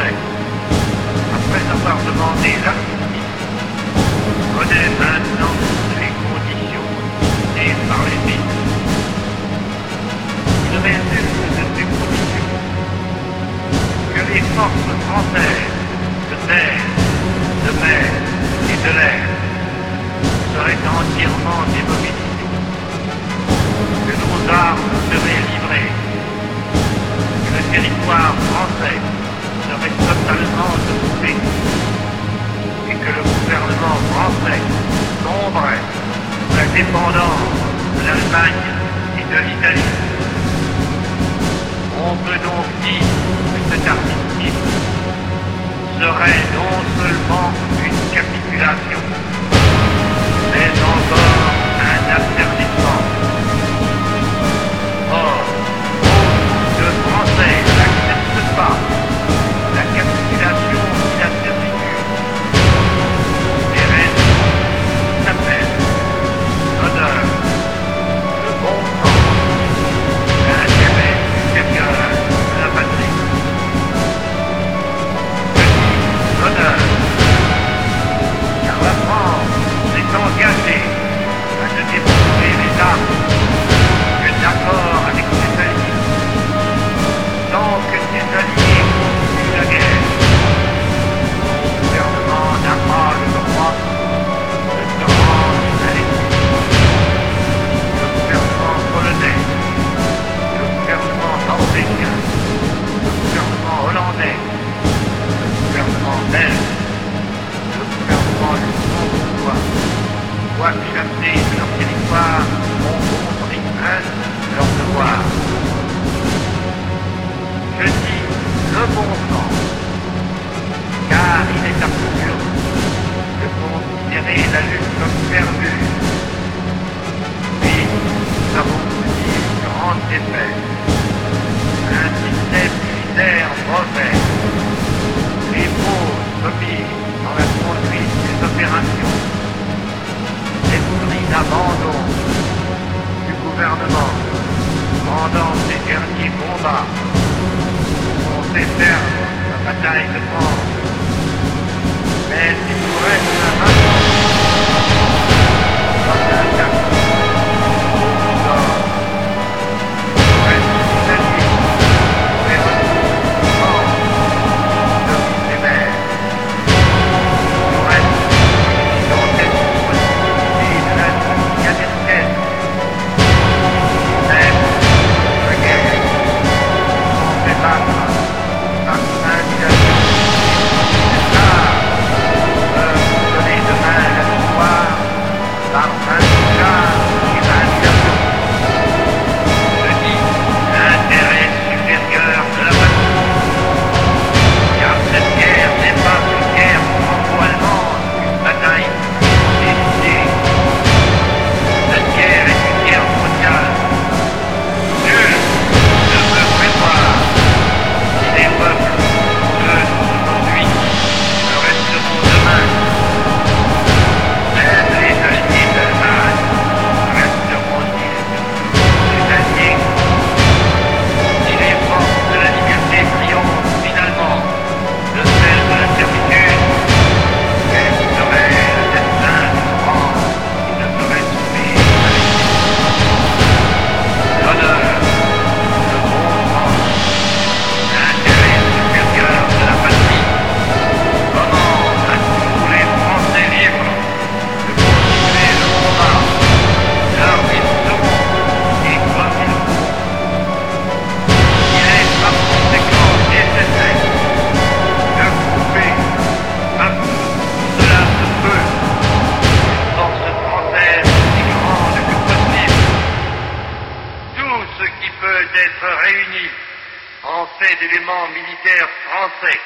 Après avoir demandé l'armistice, connaît maintenant les conditions et par les mythes. Il résulte de ces conditions que les forces françaises de terre, de mer et de l'air On peut donc dire que cet artifice serait non seulement brevet, dépôt copié dans la conduite des opérations, Les découvrit l'abandon du gouvernement pendant ces derniers combats. On sait la bataille de France, d'éléments militaires français.